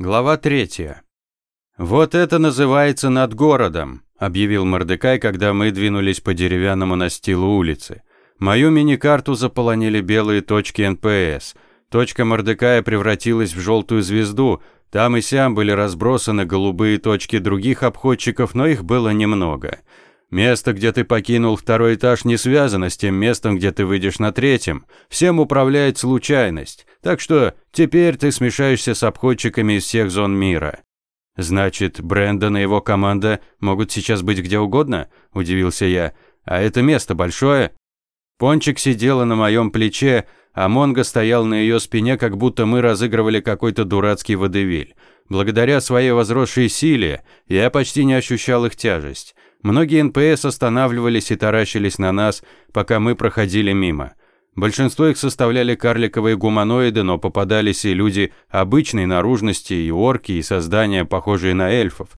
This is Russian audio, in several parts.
Глава третья. «Вот это называется над городом», – объявил Мордекай, когда мы двинулись по деревянному настилу улицы. Мою мини-карту заполонили белые точки НПС. Точка Мордекая превратилась в желтую звезду. Там и сям были разбросаны голубые точки других обходчиков, но их было немного. Место, где ты покинул второй этаж, не связано с тем местом, где ты выйдешь на третьем. Всем управляет случайность. Так что теперь ты смешаешься с обходчиками из всех зон мира. Значит, Брэндон и его команда могут сейчас быть где угодно? Удивился я. А это место большое? Пончик сидела на моем плече, а Монго стоял на ее спине, как будто мы разыгрывали какой-то дурацкий водевиль. Благодаря своей возросшей силе я почти не ощущал их тяжесть. Многие НПС останавливались и таращились на нас, пока мы проходили мимо. Большинство их составляли карликовые гуманоиды, но попадались и люди обычной наружности, и орки, и создания, похожие на эльфов.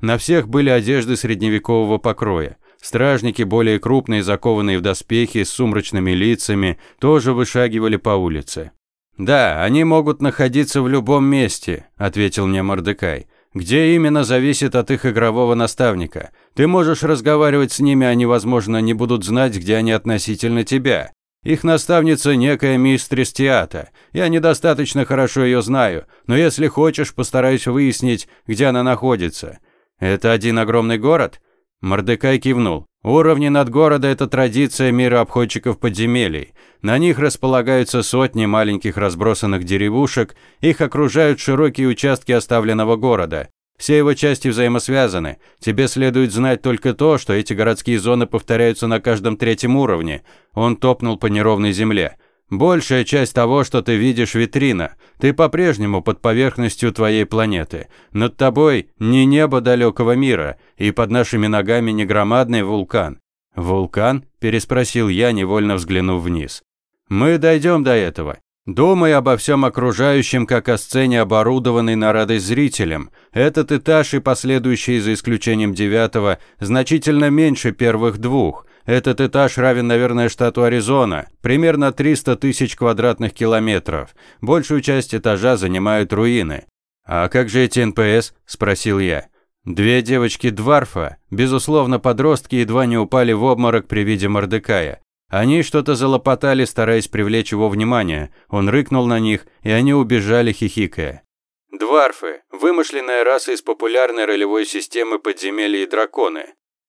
На всех были одежды средневекового покроя. Стражники, более крупные, закованные в доспехи, с сумрачными лицами, тоже вышагивали по улице. «Да, они могут находиться в любом месте», – ответил мне Мордекай. Где именно зависит от их игрового наставника. Ты можешь разговаривать с ними, они, возможно, не будут знать, где они относительно тебя. Их наставница некая мистрис Тиата. Я недостаточно хорошо ее знаю, но если хочешь, постараюсь выяснить, где она находится. Это один огромный город? Мордекай кивнул. Уровни над города – это традиция мира обходчиков подземелий. На них располагаются сотни маленьких разбросанных деревушек, их окружают широкие участки оставленного города. Все его части взаимосвязаны. Тебе следует знать только то, что эти городские зоны повторяются на каждом третьем уровне. Он топнул по неровной земле. Большая часть того, что ты видишь, витрина. Ты по-прежнему под поверхностью твоей планеты. Над тобой не небо далекого мира, и под нашими ногами не громадный вулкан. «Вулкан?» – переспросил я, невольно взглянув вниз. «Мы дойдем до этого. Думай обо всем окружающем, как о сцене, оборудованной на радость зрителям. Этот этаж и последующие, за исключением девятого, значительно меньше первых двух. Этот этаж равен, наверное, штату Аризона, примерно 300 тысяч квадратных километров. Большую часть этажа занимают руины. «А как же эти НПС?» – спросил я. Две девочки-дварфа, безусловно, подростки едва не упали в обморок при виде Мордекая. Они что-то залопотали, стараясь привлечь его внимание. Он рыкнул на них, и они убежали, хихикая. Дварфы – вымышленная раса из популярной ролевой системы подземелья и драконы.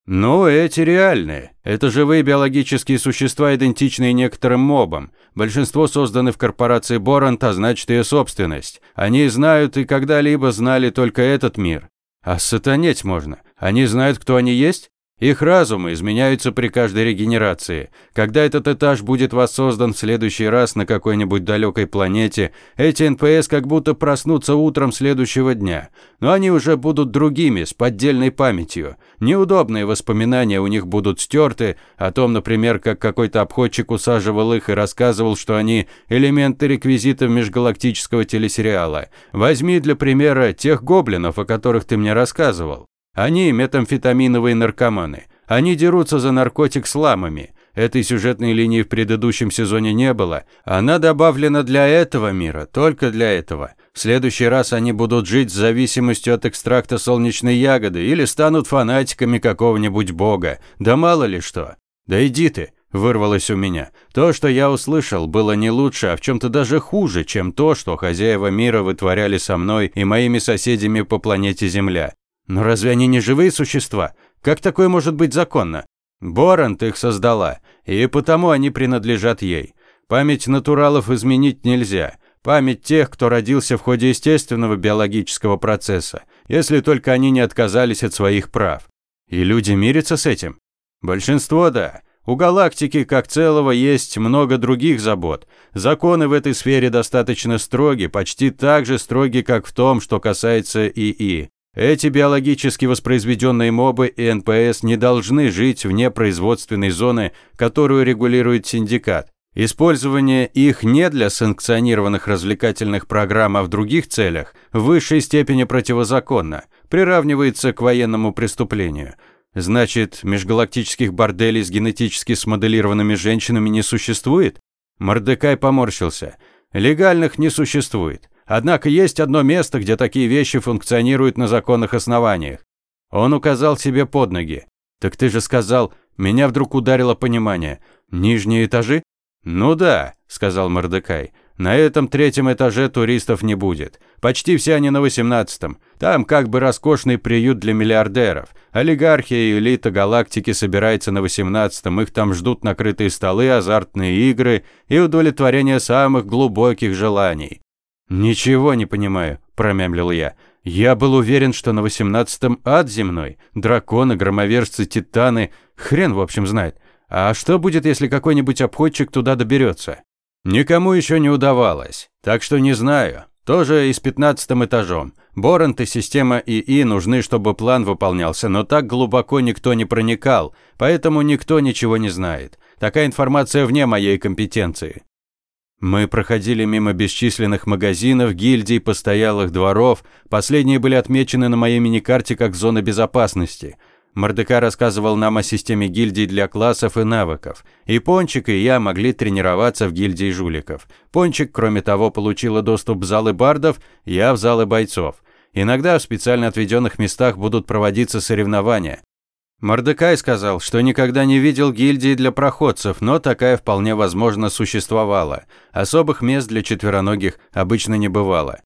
Ну, эти реальные. Это живые биологические существа, идентичные некоторым мобам. Большинство созданы в корпорации Борант, а значит ее собственность. Они знают и когда-либо знали только этот мир. Осатанеть можно. Они знают, кто они есть? Их разумы изменяются при каждой регенерации. Когда этот этаж будет воссоздан в следующий раз на какой-нибудь далекой планете, эти НПС как будто проснутся утром следующего дня. Но они уже будут другими, с поддельной памятью. Неудобные воспоминания у них будут стерты, о том, например, как какой-то обходчик усаживал их и рассказывал, что они элементы реквизитов межгалактического телесериала. Возьми для примера тех гоблинов, о которых ты мне рассказывал. Они метамфетаминовые наркоманы. Они дерутся за наркотик с ламами. Этой сюжетной линии в предыдущем сезоне не было. Она добавлена для этого мира, только для этого. В следующий раз они будут жить с зависимостью от экстракта солнечной ягоды или станут фанатиками какого-нибудь бога. Да мало ли что. Да иди ты, вырвалось у меня. То, что я услышал, было не лучше, а в чем-то даже хуже, чем то, что хозяева мира вытворяли со мной и моими соседями по планете Земля. Но разве они не живые существа? Как такое может быть законно? Борант их создала, и потому они принадлежат ей. Память натуралов изменить нельзя. Память тех, кто родился в ходе естественного биологического процесса, если только они не отказались от своих прав. И люди мирятся с этим? Большинство – да. У галактики как целого есть много других забот. Законы в этой сфере достаточно строги, почти так же строги, как в том, что касается ИИ. Эти биологически воспроизведенные мобы и НПС не должны жить вне производственной зоны, которую регулирует синдикат. Использование их не для санкционированных развлекательных программ, а в других целях в высшей степени противозаконно, приравнивается к военному преступлению. Значит, межгалактических борделей с генетически смоделированными женщинами не существует? Мордекай поморщился. Легальных не существует. Однако есть одно место, где такие вещи функционируют на законных основаниях. Он указал себе под ноги. «Так ты же сказал...» Меня вдруг ударило понимание. «Нижние этажи?» «Ну да», — сказал Мордекай. «На этом третьем этаже туристов не будет. Почти все они на восемнадцатом. Там как бы роскошный приют для миллиардеров. Олигархия и элита галактики собирается на восемнадцатом. Их там ждут накрытые столы, азартные игры и удовлетворение самых глубоких желаний». «Ничего не понимаю», – промямлил я. «Я был уверен, что на восемнадцатом ад земной. Драконы, громовержцы, титаны. Хрен, в общем, знает. А что будет, если какой-нибудь обходчик туда доберется?» «Никому еще не удавалось. Так что не знаю. Тоже и с пятнадцатым этажом. Борант и система ИИ нужны, чтобы план выполнялся, но так глубоко никто не проникал, поэтому никто ничего не знает. Такая информация вне моей компетенции. Мы проходили мимо бесчисленных магазинов, гильдий, постоялых дворов. Последние были отмечены на моей миникарте как зона безопасности – Мордека рассказывал нам о системе гильдий для классов и навыков. И Пончик, и я могли тренироваться в гильдии жуликов. Пончик, кроме того, получила доступ в залы бардов, я в залы бойцов. Иногда в специально отведенных местах будут проводиться соревнования. Мордекай сказал, что никогда не видел гильдии для проходцев, но такая вполне возможно существовала. Особых мест для четвероногих обычно не бывало.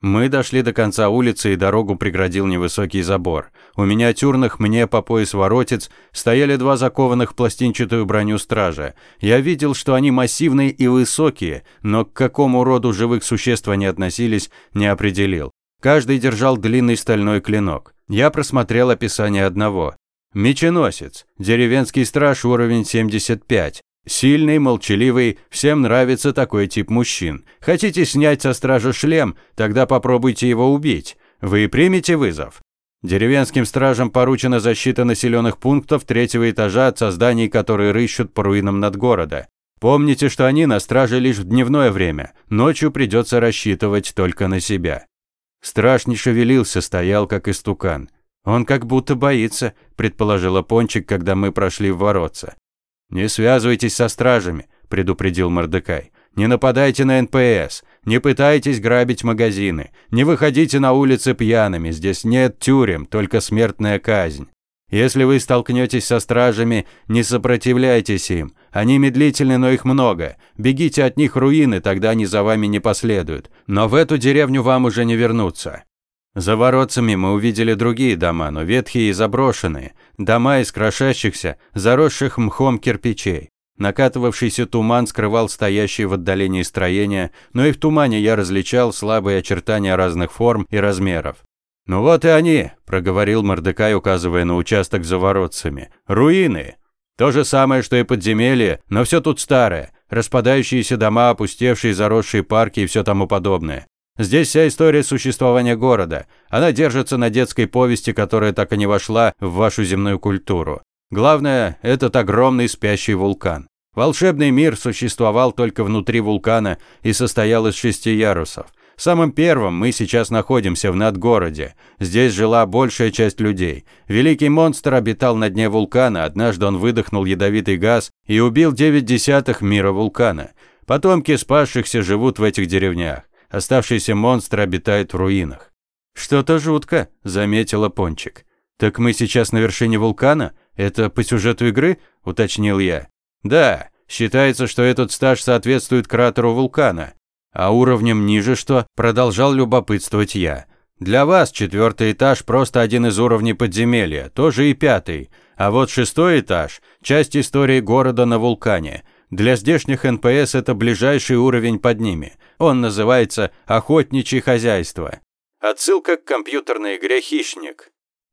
Мы дошли до конца улицы, и дорогу преградил невысокий забор. У миниатюрных мне по пояс воротец стояли два закованных в пластинчатую броню стража. Я видел, что они массивные и высокие, но к какому роду живых существ они относились, не определил. Каждый держал длинный стальной клинок. Я просмотрел описание одного. Меченосец. Деревенский страж уровень 75. Сильный, молчаливый, всем нравится такой тип мужчин. Хотите снять со стража шлем, тогда попробуйте его убить. Вы примете вызов. Деревенским стражам поручена защита населенных пунктов третьего этажа от созданий, которые рыщут по руинам над города. Помните, что они на страже лишь в дневное время. Ночью придется рассчитывать только на себя. Страж не шевелился, стоял как истукан. Он как будто боится, предположила Пончик, когда мы прошли в воротца. «Не связывайтесь со стражами», – предупредил Мордекай. «Не нападайте на НПС, не пытайтесь грабить магазины, не выходите на улицы пьяными, здесь нет тюрем, только смертная казнь. Если вы столкнетесь со стражами, не сопротивляйтесь им. Они медлительны, но их много. Бегите от них руины, тогда они за вами не последуют. Но в эту деревню вам уже не вернуться. За воротцами мы увидели другие дома, но ветхие и заброшенные. Дома из крошащихся, заросших мхом кирпичей. Накатывавшийся туман скрывал стоящие в отдалении строения, но и в тумане я различал слабые очертания разных форм и размеров. «Ну вот и они», – проговорил Мордекай, указывая на участок за воротцами. «Руины. То же самое, что и подземелье, но все тут старое. Распадающиеся дома, опустевшие заросшие парки и все тому подобное. Здесь вся история существования города. Она держится на детской повести, которая так и не вошла в вашу земную культуру. Главное, этот огромный спящий вулкан. Волшебный мир существовал только внутри вулкана и состоял из шести ярусов. Самым первым мы сейчас находимся в надгороде. Здесь жила большая часть людей. Великий монстр обитал на дне вулкана, однажды он выдохнул ядовитый газ и убил девять десятых мира вулкана. Потомки спасшихся живут в этих деревнях. Оставшийся монстр обитает в руинах. «Что-то жутко», – заметила Пончик. «Так мы сейчас на вершине вулкана? Это по сюжету игры?» – уточнил я. «Да, считается, что этот стаж соответствует кратеру вулкана. А уровнем ниже что?» – продолжал любопытствовать я. «Для вас четвертый этаж просто один из уровней подземелья, тоже и пятый. А вот шестой этаж – часть истории города на вулкане. Для здешних НПС это ближайший уровень под ними. Он называется «Охотничье хозяйство». Отсылка к компьютерной игре «Хищник».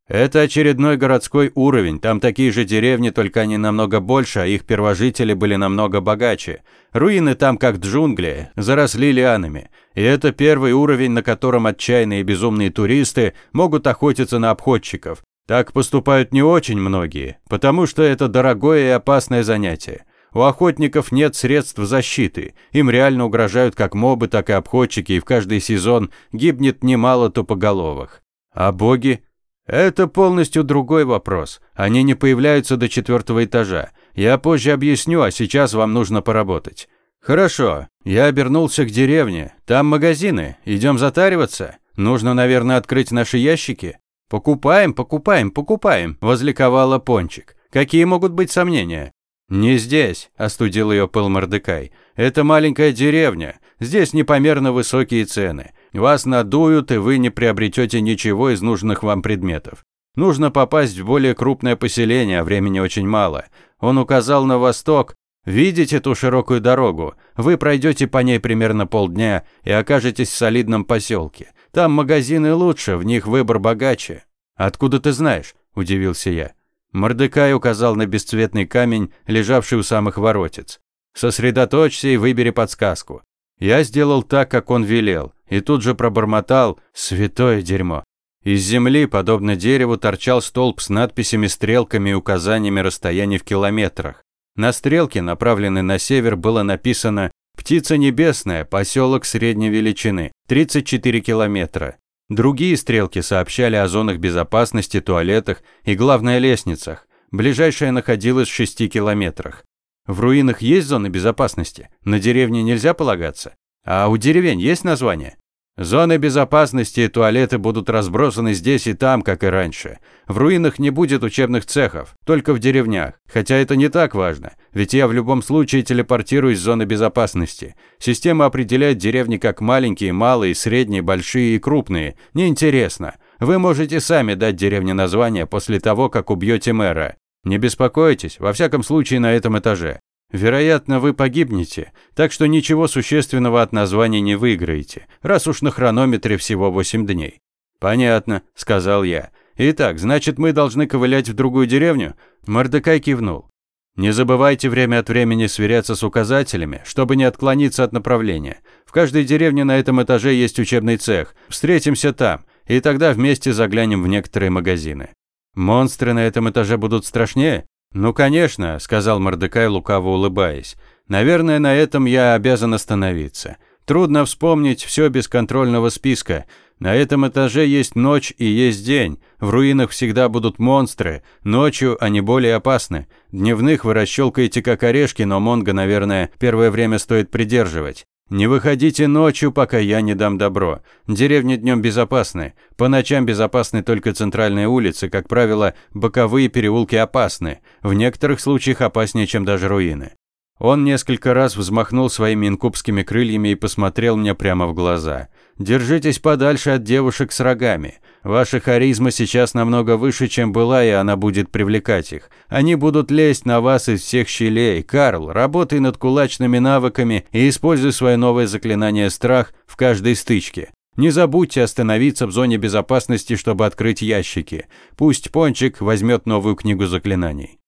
Это очередной городской уровень, там такие же деревни, только они намного больше, а их первожители были намного богаче. Руины там как джунгли, заросли лианами. И это первый уровень, на котором отчаянные безумные туристы могут охотиться на обходчиков. Так поступают не очень многие, потому что это дорогое и опасное занятие. У охотников нет средств защиты. Им реально угрожают как мобы, так и обходчики, и в каждый сезон гибнет немало тупоголовых. А боги? Это полностью другой вопрос. Они не появляются до четвертого этажа. Я позже объясню, а сейчас вам нужно поработать. «Хорошо. Я обернулся к деревне. Там магазины. Идем затариваться. Нужно, наверное, открыть наши ящики. Покупаем, покупаем, покупаем», – возликовала Пончик. «Какие могут быть сомнения?» «Не здесь», – остудил ее пыл Мордекай. «Это маленькая деревня. Здесь непомерно высокие цены. Вас надуют, и вы не приобретете ничего из нужных вам предметов. Нужно попасть в более крупное поселение, а времени очень мало. Он указал на восток. Видите ту широкую дорогу? Вы пройдете по ней примерно полдня и окажетесь в солидном поселке. Там магазины лучше, в них выбор богаче. Откуда ты знаешь? удивился я. Мордекай указал на бесцветный камень, лежавший у самых воротец. Сосредоточься и выбери подсказку. Я сделал так, как он велел, и тут же пробормотал «святое дерьмо». Из земли, подобно дереву, торчал столб с надписями, стрелками и указаниями расстояний в километрах. На стрелке, направленной на север, было написано «Птица небесная, поселок средней величины, 34 километра». Другие стрелки сообщали о зонах безопасности, туалетах и, главной лестницах. Ближайшая находилась в 6 километрах. В руинах есть зоны безопасности? На деревне нельзя полагаться? А у деревень есть название? Зоны безопасности и туалеты будут разбросаны здесь и там, как и раньше. В руинах не будет учебных цехов, только в деревнях. Хотя это не так важно, ведь я в любом случае телепортируюсь в зоны безопасности. Система определяет деревни как маленькие, малые, средние, большие и крупные. Неинтересно. Вы можете сами дать деревне название после того, как убьете мэра. Не беспокойтесь, во всяком случае на этом этаже. Вероятно, вы погибнете, так что ничего существенного от названия не выиграете, раз уж на хронометре всего 8 дней. Понятно, сказал я. Итак, значит, мы должны ковылять в другую деревню? Мордекай кивнул. Не забывайте время от времени сверяться с указателями, чтобы не отклониться от направления. В каждой деревне на этом этаже есть учебный цех. Встретимся там, и тогда вместе заглянем в некоторые магазины. Монстры на этом этаже будут страшнее? Ну, конечно, сказал Мордекай, лукаво улыбаясь. Наверное, на этом я обязан остановиться. Трудно вспомнить все без контрольного списка. На этом этаже есть ночь и есть день. В руинах всегда будут монстры. Ночью они более опасны. Дневных вы расщелкаете как орешки, но Монго, наверное, первое время стоит придерживать. Не выходите ночью, пока я не дам добро. Деревни днем безопасны. По ночам безопасны только центральные улицы, как правило, боковые переулки опасны. В некоторых случаях опаснее, чем даже руины. Он несколько раз взмахнул своими инкубскими крыльями и посмотрел мне прямо в глаза. Держитесь подальше от девушек с рогами. Ваша харизма сейчас намного выше, чем была, и она будет привлекать их. Они будут лезть на вас из всех щелей. Карл, работай над кулачными навыками и используй свое новое заклинание «Страх» в каждой стычке. Не забудьте остановиться в зоне безопасности, чтобы открыть ящики. Пусть Пончик возьмет новую книгу заклинаний.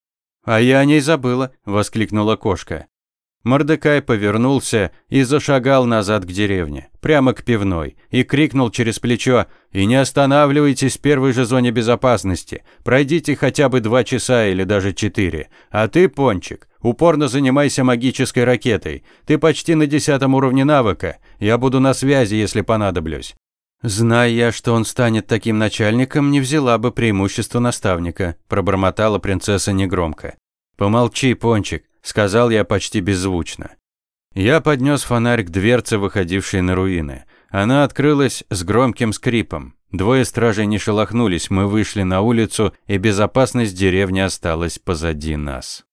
«А я о ней забыла», – воскликнула кошка. Мордекай повернулся и зашагал назад к деревне, прямо к пивной, и крикнул через плечо «И не останавливайтесь в первой же зоне безопасности, пройдите хотя бы два часа или даже четыре. А ты, Пончик, упорно занимайся магической ракетой, ты почти на десятом уровне навыка, я буду на связи, если понадоблюсь». «Зная я, что он станет таким начальником, не взяла бы преимущество наставника», – пробормотала принцесса негромко. «Помолчи, Пончик сказал я почти беззвучно. Я поднес фонарь к дверце, выходившей на руины. Она открылась с громким скрипом. Двое стражей не шелохнулись, мы вышли на улицу, и безопасность деревни осталась позади нас.